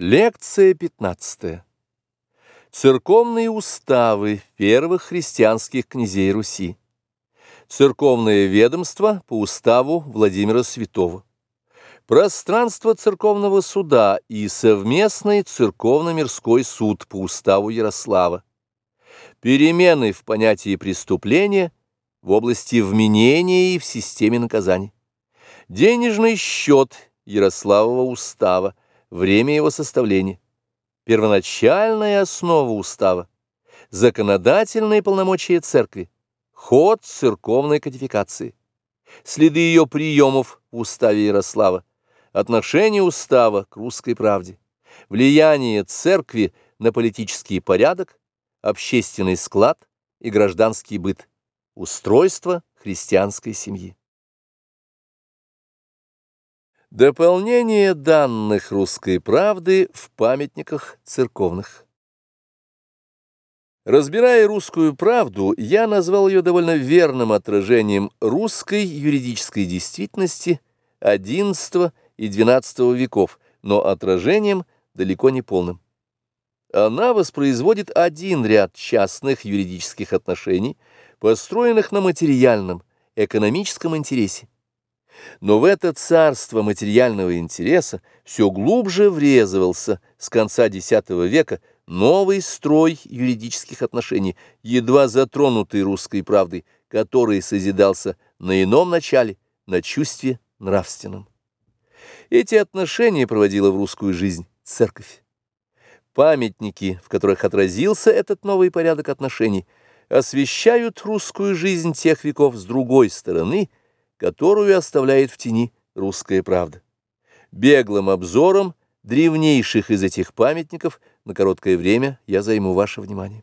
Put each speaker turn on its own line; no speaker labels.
Лекция 15. Церковные уставы первых христианских князей Руси. Церковное ведомство по уставу Владимира Святого. Пространство церковного суда и совместный церковно-мирской суд по уставу Ярослава. Перемены в понятии преступления в области вменения и в системе наказаний. Денежный счет Ярославова устава время его составления, первоначальная основа устава, законодательные полномочия церкви, ход церковной кодификации, следы ее приемов в уставе Ярослава, отношение устава к русской правде, влияние церкви на политический порядок, общественный склад и гражданский быт, устройство христианской семьи. Дополнение данных русской правды в памятниках церковных. Разбирая русскую правду, я назвал ее довольно верным отражением русской юридической действительности XI и XII веков, но отражением далеко не полным. Она воспроизводит один ряд частных юридических отношений, построенных на материальном, экономическом интересе. Но в это царство материального интереса все глубже врезывался с конца X века новый строй юридических отношений, едва затронутый русской правдой, который созидался на ином начале, на чувстве нравственном. Эти отношения проводила в русскую жизнь церковь. Памятники, в которых отразился этот новый порядок отношений, освещают русскую жизнь тех веков с другой стороны – которую оставляет в тени русская правда. Беглым обзором древнейших из этих памятников на короткое время я займу ваше внимание.